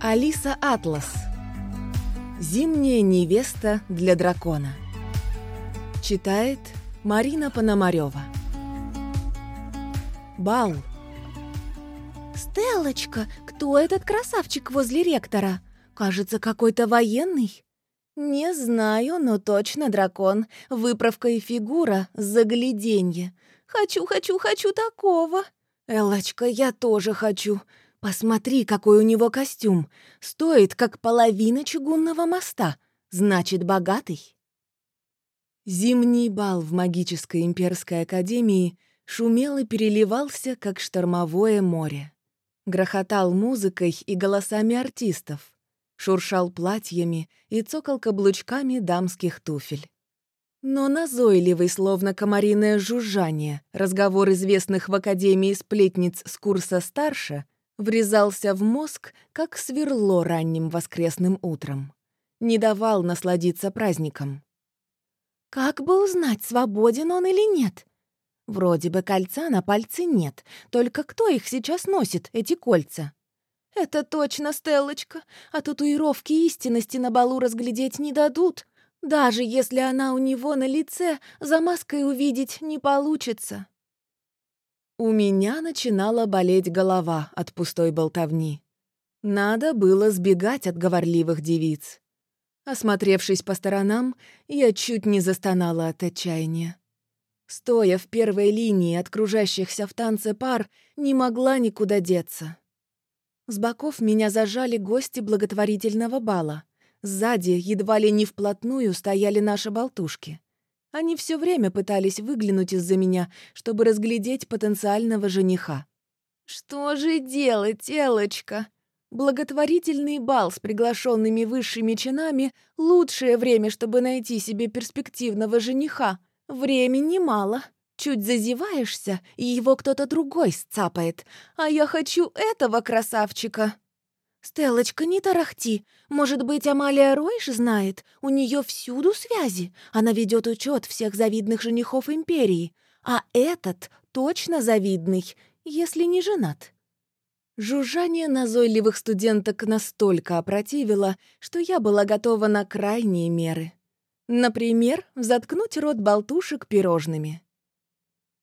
Алиса Атлас. Зимняя невеста для дракона. Читает Марина Пономарева. Бал. «Стеллочка, кто этот красавчик возле ректора? Кажется, какой-то военный». «Не знаю, но точно дракон. Выправка и фигура — загляденье. Хочу, хочу, хочу такого». «Эллочка, я тоже хочу. Посмотри, какой у него костюм. Стоит, как половина чугунного моста. Значит, богатый». Зимний бал в магической имперской академии шумел и переливался, как штормовое море. Грохотал музыкой и голосами артистов, шуршал платьями и цокал каблучками дамских туфель. Но назойливый, словно комариное жужжание, разговор известных в Академии сплетниц с курса старше врезался в мозг, как сверло ранним воскресным утром. Не давал насладиться праздником. «Как бы узнать, свободен он или нет?» Вроде бы кольца на пальце нет, только кто их сейчас носит, эти кольца? Это точно Стеллочка, а татуировки истинности на балу разглядеть не дадут. Даже если она у него на лице, за маской увидеть не получится. У меня начинала болеть голова от пустой болтовни. Надо было сбегать от говорливых девиц. Осмотревшись по сторонам, я чуть не застонала от отчаяния. Стоя в первой линии от в танце пар, не могла никуда деться. С боков меня зажали гости благотворительного бала. Сзади, едва ли не вплотную, стояли наши болтушки. Они все время пытались выглянуть из-за меня, чтобы разглядеть потенциального жениха. «Что же делать, Элочка?» Благотворительный бал с приглашенными высшими чинами — лучшее время, чтобы найти себе перспективного жениха. Времени мало. Чуть зазеваешься, и его кто-то другой сцапает. А я хочу этого красавчика. «Стеллочка, не тарахти. Может быть, Амалия Ройш знает? У нее всюду связи. Она ведет учет всех завидных женихов Империи. А этот точно завидный, если не женат». Жужжание назойливых студенток настолько опротивило, что я была готова на крайние меры. Например, заткнуть рот болтушек пирожными.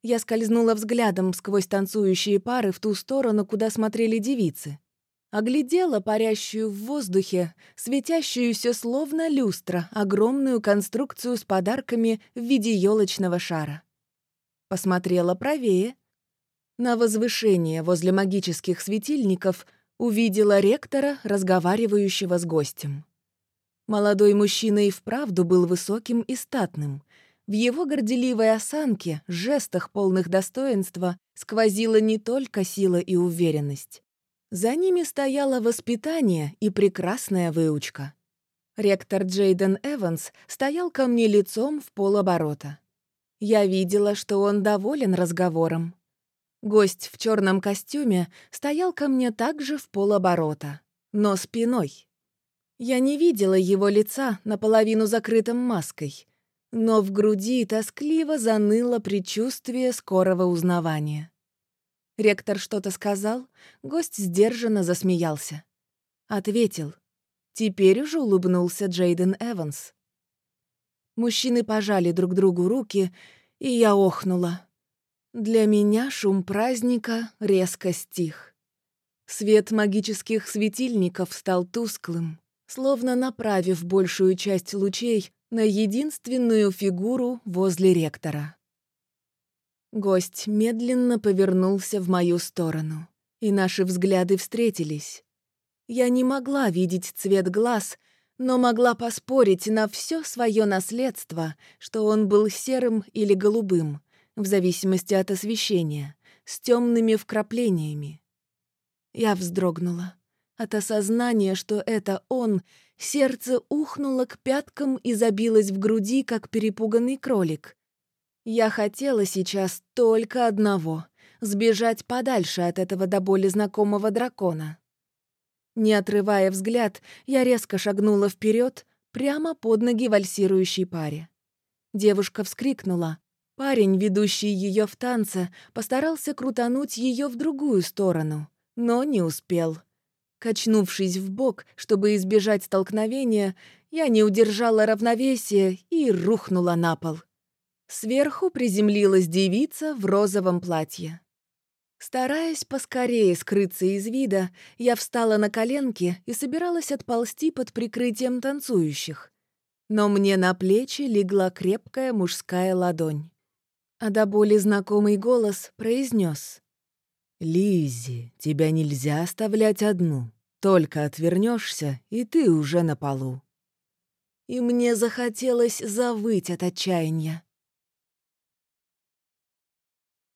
Я скользнула взглядом сквозь танцующие пары в ту сторону, куда смотрели девицы. Оглядела парящую в воздухе, светящуюся словно люстра, огромную конструкцию с подарками в виде елочного шара. Посмотрела правее — на возвышение возле магических светильников увидела ректора, разговаривающего с гостем. Молодой мужчина и вправду был высоким и статным. В его горделивой осанке, жестах полных достоинства, сквозила не только сила и уверенность. За ними стояло воспитание и прекрасная выучка. Ректор Джейден Эванс стоял ко мне лицом в полоборота. Я видела, что он доволен разговором. Гость в черном костюме стоял ко мне также в полоборота, но спиной. Я не видела его лица наполовину закрытым маской, но в груди тоскливо заныло предчувствие скорого узнавания. Ректор что-то сказал, гость сдержанно засмеялся. Ответил. Теперь уже улыбнулся Джейден Эванс. Мужчины пожали друг другу руки, и я охнула. Для меня шум праздника резко стих. Свет магических светильников стал тусклым, словно направив большую часть лучей на единственную фигуру возле ректора. Гость медленно повернулся в мою сторону, и наши взгляды встретились. Я не могла видеть цвет глаз, но могла поспорить на все свое наследство, что он был серым или голубым — в зависимости от освещения, с темными вкраплениями. Я вздрогнула. От осознания, что это он, сердце ухнуло к пяткам и забилось в груди, как перепуганный кролик. Я хотела сейчас только одного — сбежать подальше от этого до боли знакомого дракона. Не отрывая взгляд, я резко шагнула вперед, прямо под ноги вальсирующей паре. Девушка вскрикнула, Парень, ведущий ее в танце, постарался крутануть ее в другую сторону, но не успел. Качнувшись в бок, чтобы избежать столкновения, я не удержала равновесия и рухнула на пол. Сверху приземлилась девица в розовом платье. Стараясь поскорее скрыться из вида, я встала на коленки и собиралась отползти под прикрытием танцующих. Но мне на плечи легла крепкая мужская ладонь. А до боли знакомый голос произнес: Лизи, тебя нельзя оставлять одну. Только отвернешься, и ты уже на полу. И мне захотелось завыть от отчаяния.